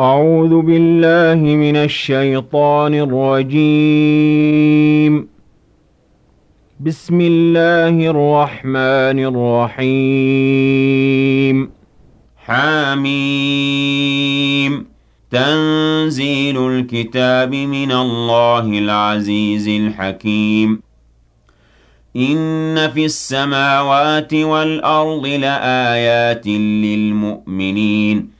أعوذ بالله من الشيطان الرجيم. بسم الله الرحمن الرحيم. حميم. تنزيل الكتاب من الله العزيز الحكيم. إن في السماوات والأرض لآيات للمؤمنين.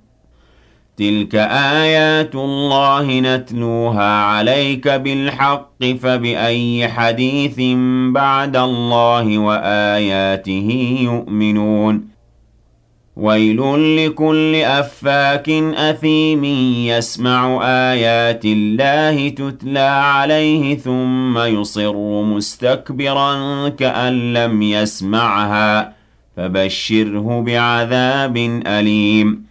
تلك آيات الله نتلوها عليك بالحق فبأي حديث بعد الله وآياته يؤمنون ويل لكل أفاك أثيم يسمع آيات الله تتلى عليه ثم يصر مستكبرا كأن لم يسمعها فبشره بعذاب أليم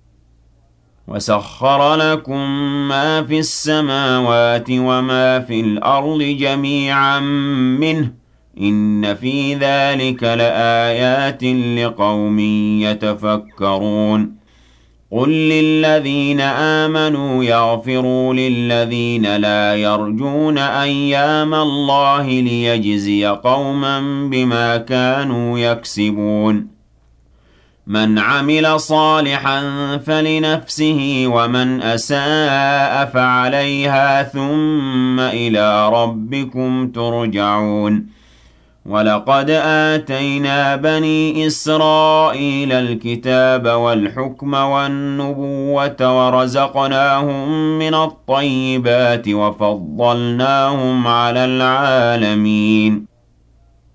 وَسَخَّرَ لَكُم مَّا فِي السَّمَاوَاتِ وَمَا فِي الْأَرْضِ جَمِيعًا مِّنْهُ ۚ. إِنَّ فِي ذَٰلِكَ لَآيَاتٍ لِّقَوْمٍ يَتَفَكَّرُونَ. قُل لِّلَّذِينَ آمَنُوا يَغْفِرُوا لِلَّذِينَ لَا يَرْجُونَ أَيَّامَ اللَّهِ لِيَجْزِيَ قَوْمًا بِمَا كَانُوا يَكْسِبُونَ. مَنْ عَمِلَ صَالِحًا فَلِنَفْسِهِ وَمَنْ أَسَاءَ فَعَلَيْهَا ثُمَّ إِلَىٰ رَبِّكُمْ تُرْجَعُونَ. وَلَقَدْ آتَيْنَا بَنِي إِسْرَائِيلَ الْكِتَابَ وَالْحُكْمَ وَالنُّبُوَّةَ وَرَزَقْنَاهُم مِّنَ الطَّيِّبَاتِ وَفَضَّلْنَاهُمْ عَلَى الْعَالَمِينَ.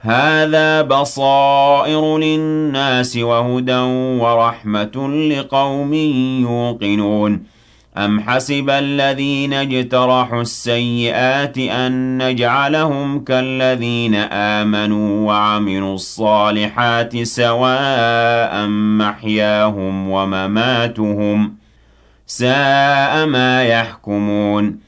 هَٰذَا بَصَائِرُ لِلنَّاسِ وَهُدًى وَرَحْمَةٌ لِّقَوْمٍ يُوقِنُونَ أَمْ حَسِبَ الَّذِينَ اجْتَرَحُوا السَّيِّئَاتِ أَن نَّجْعَلَهُمْ كَالَّذِينَ آمَنُوا وَعَمِلُوا الصَّالِحَاتِ سَوَاءً مَّحْيَاهُمْ وَمَمَاتُهُمْ ۚ سَاءَ مَا يَحْكُمُونَ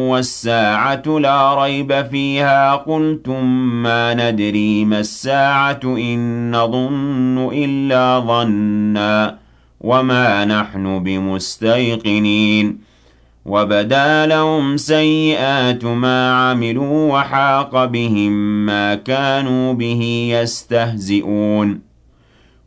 وَالسَّاعَةُ لَا رَيْبَ فِيهَا. قُلْتُم مَّا نَدْرِي مَا السَّاعَةُ إِن نَّظُنُّ إِلَّا ظَنًّا وَمَا نَحْنُ بِمُسْتَيْقِنِينَ. وَبَدَا لَهُمْ سَيِّئَاتُ مَا عَمِلُوا وَحَاقَ بِهِم مَّا كَانُوا بِهِ يَسْتَهْزِئُونَ.